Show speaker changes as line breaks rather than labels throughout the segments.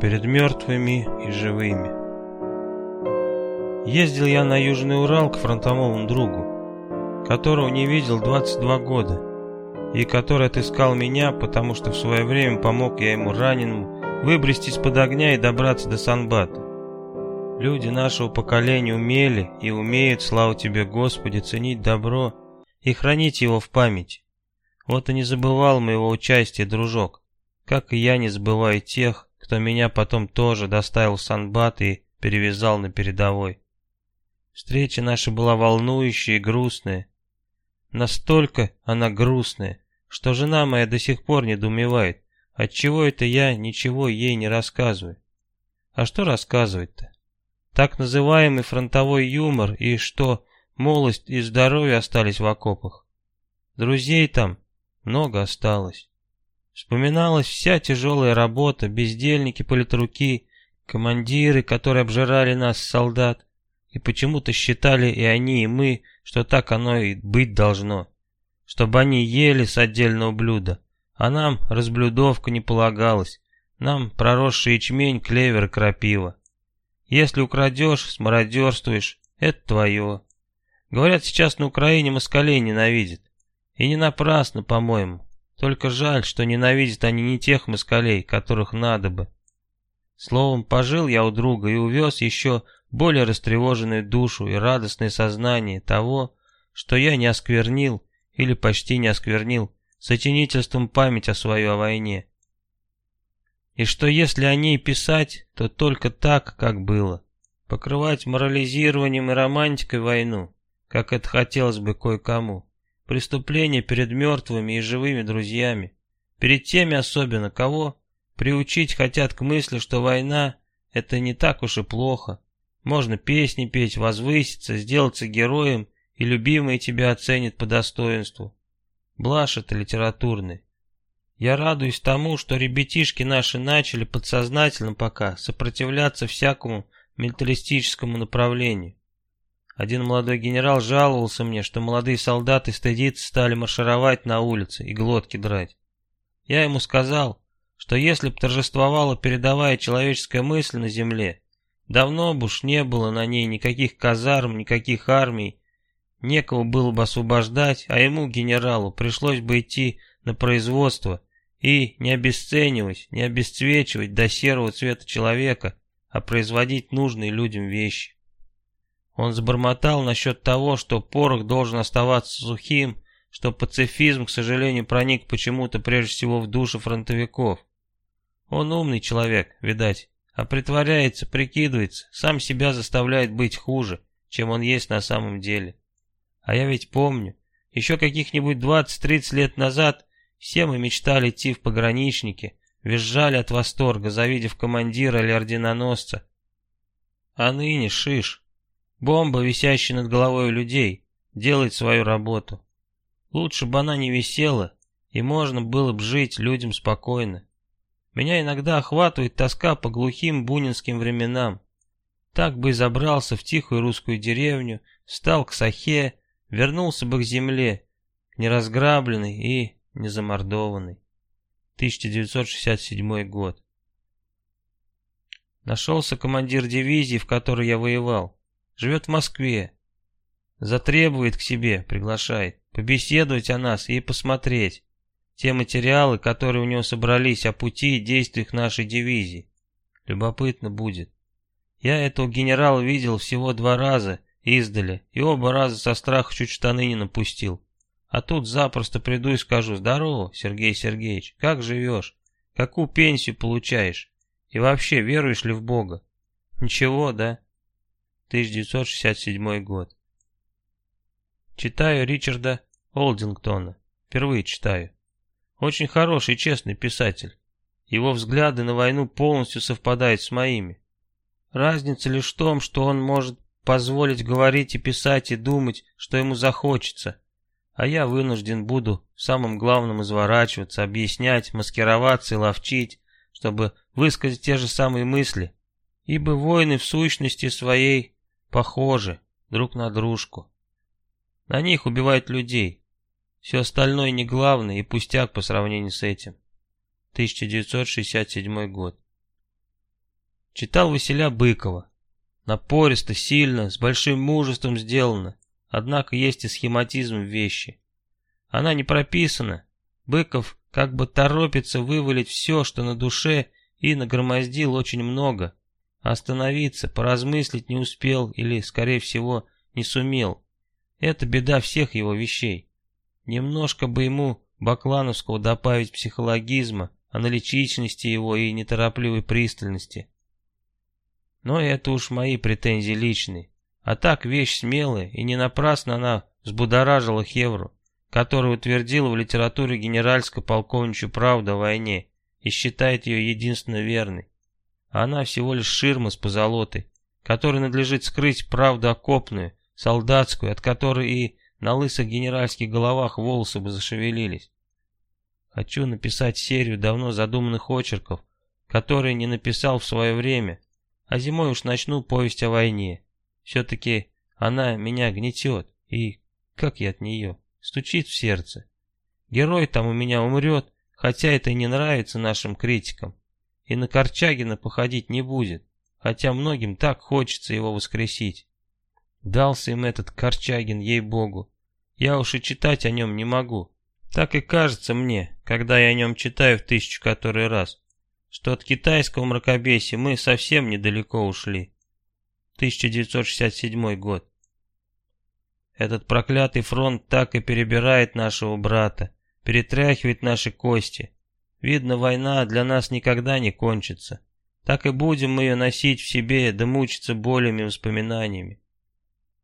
перед мертвыми и живыми. Ездил я на Южный Урал к фронтовому другу, которого не видел 22 года, и который отыскал меня, потому что в свое время помог я ему раненому выбрести из-под огня и добраться до Санбата. Люди нашего поколения умели и умеют, слава тебе, Господи, ценить добро и хранить его в памяти. Вот и не забывал моего участия, дружок, как и я не забываю тех, кто меня потом тоже доставил в Санбат и перевязал на передовой. Встреча наша была волнующая и грустная. Настолько она грустная, что жена моя до сих пор недоумевает, отчего это я ничего ей не рассказываю. А что рассказывать-то? Так называемый фронтовой юмор и что молодость и здоровье остались в окопах. Друзей там много осталось. Вспоминалась вся тяжелая работа, бездельники, политруки, командиры, которые обжирали нас, солдат, и почему-то считали и они, и мы, что так оно и быть должно, чтобы они ели с отдельного блюда, а нам разблюдовка не полагалась, нам проросший ячмень, клевер и крапива. Если украдешь, смародерствуешь, это твое. Говорят, сейчас на Украине москалей ненавидят. И не напрасно, по-моему. Только жаль, что ненавидят они не тех москалей, которых надо бы. Словом, пожил я у друга и увез еще более растревоженную душу и радостное сознание того, что я не осквернил или почти не осквернил сочинительством память о своей о войне. И что если о ней писать, то только так, как было. Покрывать морализированием и романтикой войну, как это хотелось бы кое-кому. Преступление перед мертвыми и живыми друзьями. Перед теми особенно, кого приучить хотят к мысли, что война — это не так уж и плохо. Можно песни петь, возвыситься, сделаться героем, и любимые тебя оценят по достоинству. Блажь это литературный. Я радуюсь тому, что ребятишки наши начали подсознательно пока сопротивляться всякому милитаристическому направлению. Один молодой генерал жаловался мне, что молодые солдаты стыдиться стали маршировать на улице и глотки драть. Я ему сказал, что если б торжествовала передовая человеческая мысль на земле, давно бы уж не было на ней никаких казарм, никаких армий, некого было бы освобождать, а ему, генералу, пришлось бы идти на производство и не обесценивать, не обесцвечивать до серого цвета человека, а производить нужные людям вещи. Он забормотал насчет того, что порох должен оставаться сухим, что пацифизм, к сожалению, проник почему-то прежде всего в души фронтовиков. Он умный человек, видать, а притворяется, прикидывается, сам себя заставляет быть хуже, чем он есть на самом деле. А я ведь помню, еще каких-нибудь 20-30 лет назад все мы мечтали идти в пограничники, визжали от восторга, завидев командира или орденоносца. А ныне шиш. Бомба, висящая над головой людей, делает свою работу. Лучше бы она не висела, и можно было бы жить людям спокойно. Меня иногда охватывает тоска по глухим бунинским временам. Так бы и забрался в тихую русскую деревню, встал к сахе, вернулся бы к земле, неразграбленный и незамордованный. 1967 год. Нашелся командир дивизии, в которой я воевал. Живет в Москве. Затребует к себе, приглашает. Побеседовать о нас и посмотреть. Те материалы, которые у него собрались о пути и действиях нашей дивизии. Любопытно будет. Я этого генерала видел всего два раза издали, и оба раза со страха чуть штаны не напустил. А тут запросто приду и скажу, здорово, Сергей Сергеевич, как живешь? Какую пенсию получаешь? И вообще, веруешь ли в Бога? Ничего, да? 1967 год. Читаю Ричарда Олдингтона. Впервые читаю. Очень хороший и честный писатель. Его взгляды на войну полностью совпадают с моими. Разница лишь в том, что он может позволить говорить и писать и думать, что ему захочется. А я вынужден буду самым главным изворачиваться, объяснять, маскироваться и ловчить, чтобы высказать те же самые мысли. Ибо войны в сущности своей похожи друг на дружку. На них убивают людей. Все остальное не главное и пустяк по сравнению с этим. 1967 год. Читал Василя Быкова. Напористо, сильно, с большим мужеством сделано. Однако есть и схематизм вещи. Она не прописана. Быков как бы торопится вывалить все, что на душе, и нагромоздил очень много. Остановиться, поразмыслить не успел или, скорее всего, не сумел. Это беда всех его вещей. Немножко бы ему Баклановского добавить психологизма, аналитичности его и неторопливой пристальности. Но это уж мои претензии личные. А так вещь смелая, и не напрасно она взбудоражила Хевру, который утвердил в литературе генеральско-полковничью правду о войне и считает ее единственно верной. Она всего лишь ширма с позолотой, которой надлежит скрыть правду окопную, солдатскую, от которой и на лысых генеральских головах волосы бы зашевелились. Хочу написать серию давно задуманных очерков, которые не написал в свое время, а зимой уж начну повесть о войне. Все-таки она меня гнетет, и как я от нее, стучит в сердце. Герой там у меня умрет, хотя это и не нравится нашим критикам и на Корчагина походить не будет, хотя многим так хочется его воскресить. Дался им этот Корчагин, ей-богу. Я уж и читать о нем не могу. Так и кажется мне, когда я о нем читаю в тысячу который раз, что от китайского мракобесия мы совсем недалеко ушли. 1967 год. Этот проклятый фронт так и перебирает нашего брата, перетряхивает наши кости. Видно, война для нас никогда не кончится. Так и будем мы ее носить в себе, да мучиться болями и воспоминаниями.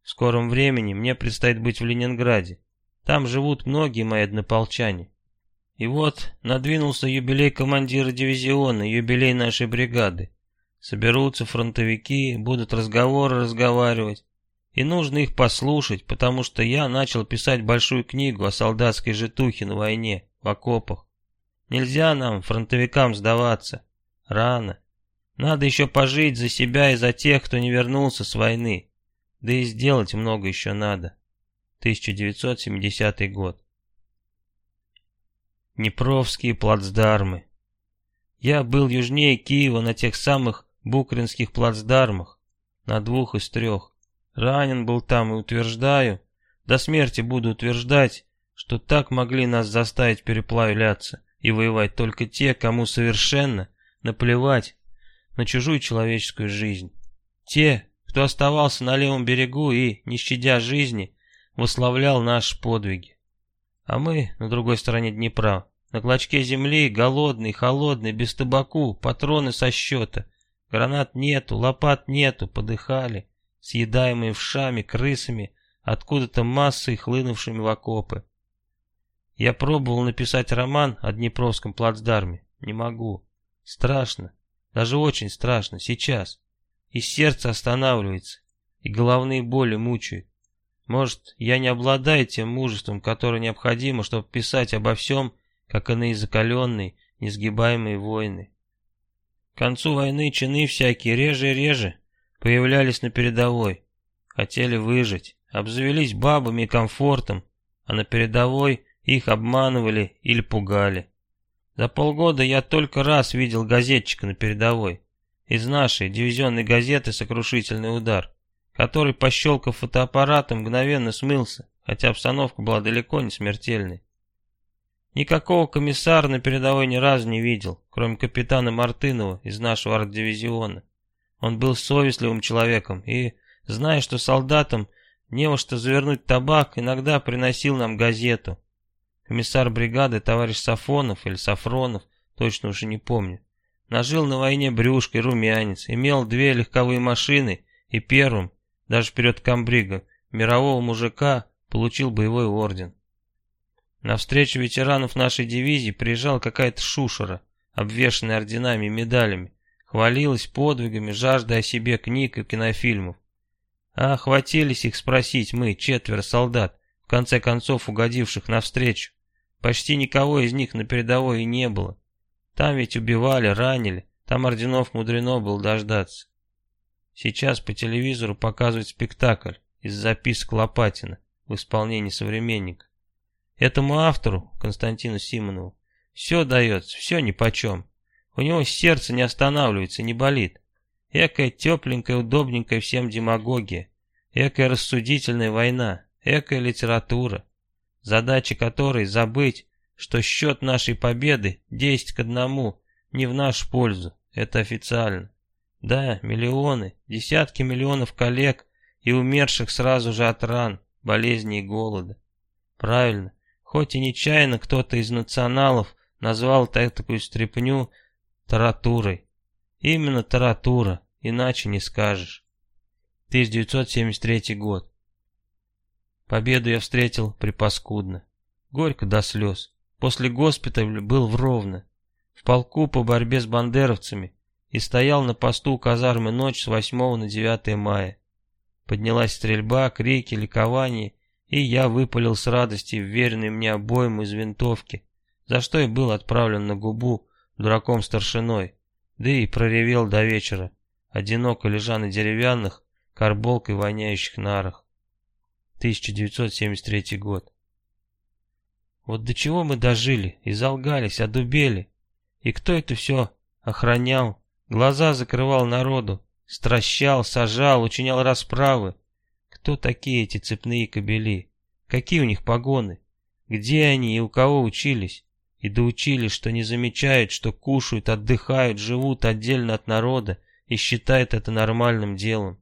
В скором времени мне предстоит быть в Ленинграде. Там живут многие мои однополчане. И вот надвинулся юбилей командира дивизиона, юбилей нашей бригады. Соберутся фронтовики, будут разговоры разговаривать. И нужно их послушать, потому что я начал писать большую книгу о солдатской житухе на войне, в окопах. Нельзя нам, фронтовикам, сдаваться. Рано. Надо еще пожить за себя и за тех, кто не вернулся с войны. Да и сделать много еще надо. 1970 год. Днепровские плацдармы. Я был южнее Киева на тех самых букринских плацдармах, на двух из трех. Ранен был там и утверждаю, до смерти буду утверждать, что так могли нас заставить переплавляться и воевать только те, кому совершенно наплевать на чужую человеческую жизнь. Те, кто оставался на левом берегу и, не щадя жизни, восславлял наши подвиги. А мы на другой стороне Днепра, на клочке земли, голодный, холодный, без табаку, патроны со счета. Гранат нету, лопат нету, подыхали, съедаемые вшами, крысами, откуда-то массой хлынувшими в окопы. Я пробовал написать роман о Днепровском плацдарме. Не могу. Страшно. Даже очень страшно. Сейчас. И сердце останавливается. И головные боли мучают. Может, я не обладаю тем мужеством, которое необходимо, чтобы писать обо всем, как иные закаленные, несгибаемые воины. К концу войны чины всякие реже и реже появлялись на передовой. Хотели выжить, обзавелись бабами и комфортом, а на передовой их обманывали или пугали. За полгода я только раз видел газетчика на передовой. Из нашей дивизионной газеты «Сокрушительный удар», который, пощелкав фотоаппаратом, мгновенно смылся, хотя обстановка была далеко не смертельной. Никакого комиссара на передовой ни разу не видел, кроме капитана Мартынова из нашего арт-дивизиона. Он был совестливым человеком и, зная, что солдатам не во что завернуть табак, иногда приносил нам газету. Комиссар бригады, товарищ Сафонов или Сафронов, точно уже не помню, нажил на войне брюшкой румянец, имел две легковые машины и первым, даже вперед комбрига, мирового мужика получил боевой орден. На встречу ветеранов нашей дивизии приезжала какая-то шушера, обвешанная орденами и медалями, хвалилась подвигами, жаждая о себе книг и кинофильмов. А хватились их спросить мы, четверо солдат, в конце концов угодивших навстречу. Почти никого из них на передовой и не было. Там ведь убивали, ранили, там орденов мудрено было дождаться. Сейчас по телевизору показывают спектакль из записок Лопатина в исполнении современника. Этому автору, Константину Симонову, все дается, все нипочем. У него сердце не останавливается, не болит. Экая тепленькая, удобненькая всем демагогия. Экая рассудительная война. Экая литература. Задача которой забыть, что счет нашей победы 10 к одному не в нашу пользу. Это официально. Да, миллионы, десятки миллионов коллег и умерших сразу же от ран, болезней и голода. Правильно, хоть и нечаянно кто-то из националов назвал такую стряпню таратурой. Именно таратура, иначе не скажешь. 1973 год. Победу я встретил припаскудно. Горько до слез. После госпиталя был в Ровно. В полку по борьбе с бандеровцами и стоял на посту казармы ночь с 8 на 9 мая. Поднялась стрельба, крики, ликование, и я выпалил с радости вверенный мне обоим из винтовки, за что и был отправлен на губу дураком-старшиной, да и проревел до вечера, одиноко лежа на деревянных, карболкой воняющих нарах. 1973 год. Вот до чего мы дожили, и залгались, одубели. И кто это все охранял, глаза закрывал народу, стращал, сажал, учинял расправы. Кто такие эти цепные кобели? Какие у них погоны? Где они и у кого учились? И доучились, что не замечают, что кушают, отдыхают, живут отдельно от народа и считают это нормальным делом.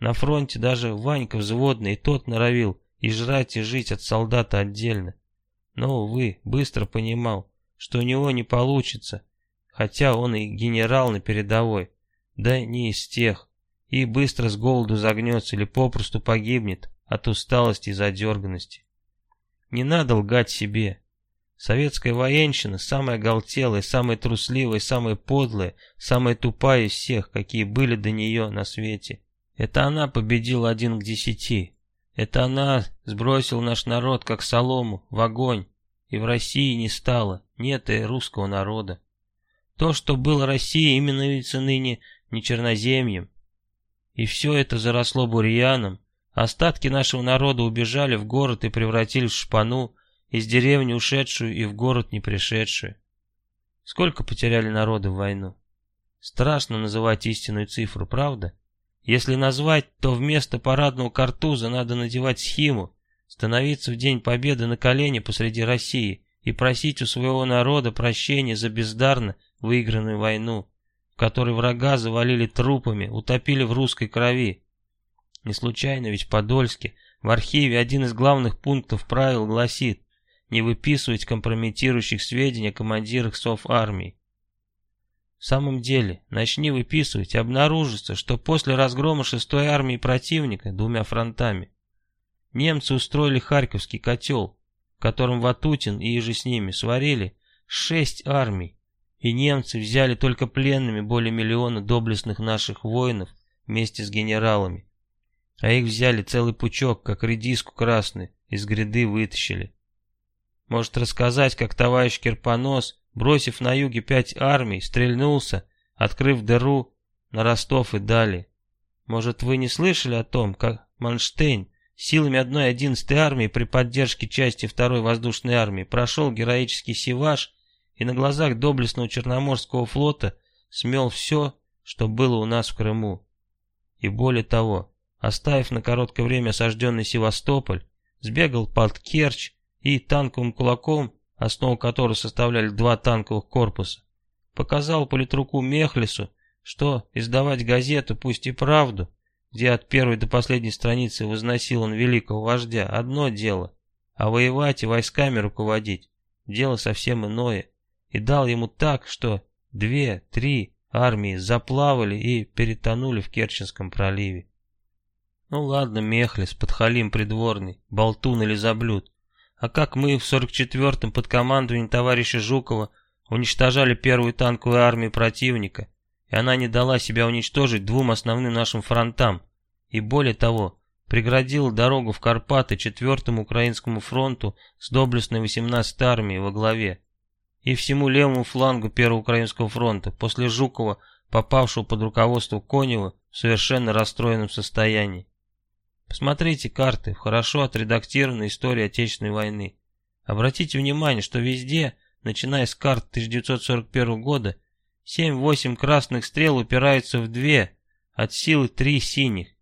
На фронте даже Ванька взводный и тот норовил и жрать, и жить от солдата отдельно. Но, увы, быстро понимал, что у него не получится, хотя он и генерал на передовой, да не из тех, и быстро с голоду загнется или попросту погибнет от усталости и задерганности. Не надо лгать себе. Советская военщина самая оголтелая, самая трусливая, самая подлая, самая тупая из всех, какие были до нее на свете. Это она победила один к десяти. Это она сбросила наш народ, как солому, в огонь, и в России не стало, нет и русского народа. То, что было Россией, именуется ныне не черноземьем. И все это заросло бурьяном, остатки нашего народа убежали в город и превратились в шпану, из деревни ушедшую и в город не пришедшую. Сколько потеряли народа в войну? Страшно называть истинную цифру, правда? Если назвать, то вместо парадного картуза надо надевать схиму, становиться в День Победы на колени посреди России и просить у своего народа прощения за бездарно выигранную войну, в которой врага завалили трупами, утопили в русской крови. Не случайно ведь в Подольске, в архиве один из главных пунктов правил гласит не выписывать компрометирующих сведений о командирах сов армии. В самом деле, начни выписывать, обнаружится, что после разгрома 6-й армии противника двумя фронтами немцы устроили Харьковский котел, в котором Ватутин и еже с ними сварили шесть армий, и немцы взяли только пленными более миллиона доблестных наших воинов вместе с генералами. А их взяли целый пучок, как редиску красную, из гряды вытащили. Может рассказать, как товарищ Кирпонос бросив на юге пять армий, стрельнулся, открыв дыру на Ростов и далее. Может, вы не слышали о том, как Манштейн силами одной одиннадцатой армии при поддержке части второй воздушной армии прошел героический Сиваш и на глазах доблестного Черноморского флота смел все, что было у нас в Крыму. И более того, оставив на короткое время осажденный Севастополь, сбегал под Керчь и танковым кулаком основу которой составляли два танковых корпуса, показал политруку Мехлису, что издавать газету, пусть и правду, где от первой до последней страницы возносил он великого вождя, одно дело, а воевать и войсками руководить – дело совсем иное, и дал ему так, что две, три армии заплавали и перетонули в Керченском проливе. Ну ладно, Мехлис, подхалим придворный, болтун или заблюд, а как мы в 44-м под командованием товарища Жукова уничтожали первую танковую армию противника, и она не дала себя уничтожить двум основным нашим фронтам, и более того, преградила дорогу в Карпаты 4-му Украинскому фронту с доблестной 18-й армией во главе, и всему левому флангу Первого Украинского фронта, после Жукова, попавшего под руководство Конева в совершенно расстроенном состоянии. Посмотрите карты в хорошо отредактированной истории Отечественной войны. Обратите внимание, что везде, начиная с карт 1941 года, 7-8 красных стрел упираются в две, от силы три синих.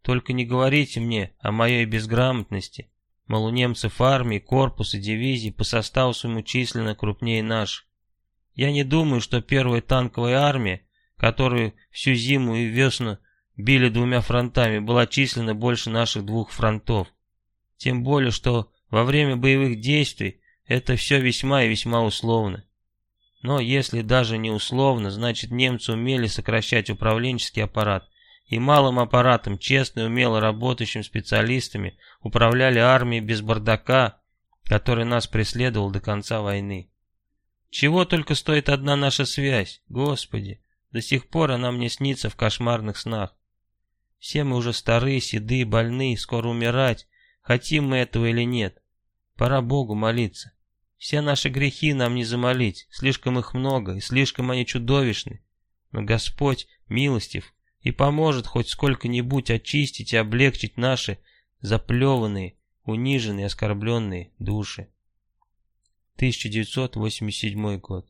Только не говорите мне о моей безграмотности. Мол, у немцев армии, корпусы, дивизии по составу своему численно крупнее наш. Я не думаю, что первая танковая армия, которую всю зиму и весну били двумя фронтами, была численно больше наших двух фронтов. Тем более, что во время боевых действий это все весьма и весьма условно. Но если даже не условно, значит немцы умели сокращать управленческий аппарат, и малым аппаратом, честно и умело работающими специалистами, управляли армией без бардака, который нас преследовал до конца войны. Чего только стоит одна наша связь, Господи, до сих пор она мне снится в кошмарных снах. Все мы уже старые, седые, больные, скоро умирать, хотим мы этого или нет. Пора Богу молиться. Все наши грехи нам не замолить, слишком их много, и слишком они чудовищны. Но Господь милостив и поможет хоть сколько-нибудь очистить и облегчить наши заплеванные, униженные, оскорбленные души. 1987 год.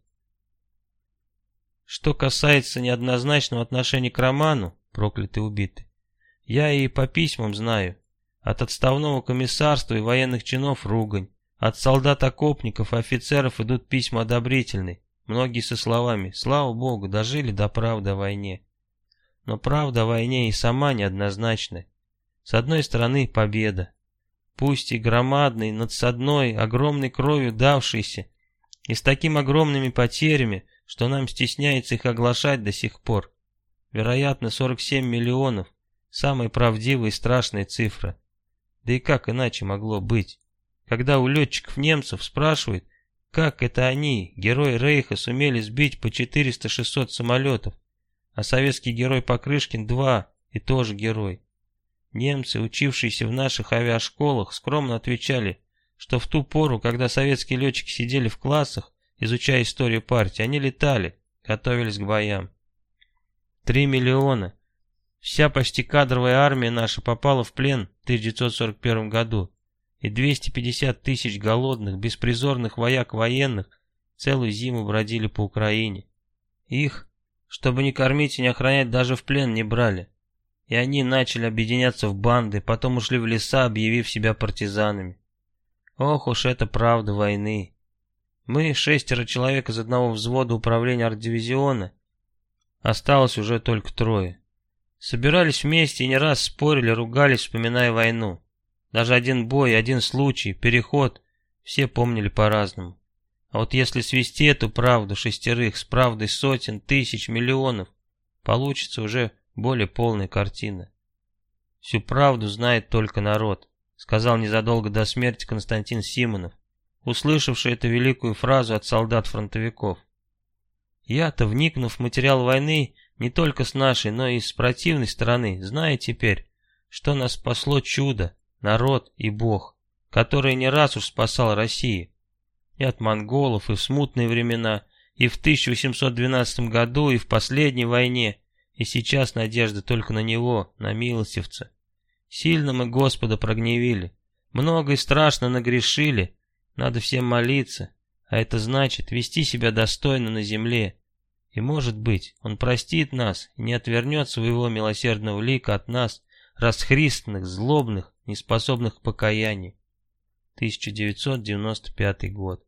Что касается неоднозначного отношения к роману, проклятый убитый, я и по письмам знаю. От отставного комиссарства и военных чинов ругань, от солдат-окопников и офицеров идут письма одобрительные, многие со словами «Слава Богу, дожили до правды о войне». Но правда о войне и сама неоднозначная. С одной стороны победа, пусть и громадной, надсадной, огромной кровью давшейся, и с такими огромными потерями, что нам стесняется их оглашать до сих пор. Вероятно, 47 миллионов – самая правдивая и страшная цифра. Да и как иначе могло быть? когда у летчиков немцев спрашивают, как это они, герои Рейха, сумели сбить по 400-600 самолетов, а советский герой Покрышкин два и тоже герой. Немцы, учившиеся в наших авиашколах, скромно отвечали, что в ту пору, когда советские летчики сидели в классах, изучая историю партии, они летали, готовились к боям. Три миллиона. Вся почти кадровая армия наша попала в плен в 1941 году и 250 тысяч голодных, беспризорных вояк военных целую зиму бродили по Украине. Их, чтобы не кормить и не охранять, даже в плен не брали. И они начали объединяться в банды, потом ушли в леса, объявив себя партизанами. Ох уж это правда войны. Мы, шестеро человек из одного взвода управления арт-дивизиона, осталось уже только трое. Собирались вместе и не раз спорили, ругались, вспоминая войну. Даже один бой, один случай, переход, все помнили по-разному. А вот если свести эту правду шестерых с правдой сотен, тысяч, миллионов, получится уже более полная картина. Всю правду знает только народ, сказал незадолго до смерти Константин Симонов, услышавший эту великую фразу от солдат-фронтовиков. Я-то, вникнув в материал войны, не только с нашей, но и с противной стороны, знаю теперь, что нас спасло чудо, народ и Бог, который не раз уж спасал Россию. И от монголов, и в смутные времена, и в 1812 году, и в последней войне, и сейчас надежда только на Него, на милостивца. Сильно мы Господа прогневили, много и страшно нагрешили, надо всем молиться, а это значит вести себя достойно на земле. И может быть, Он простит нас и не отвернет своего милосердного лика от нас, расхристанных, злобных, неспособных к покаянию. 1995 год.